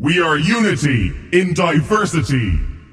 We are unity in diversity.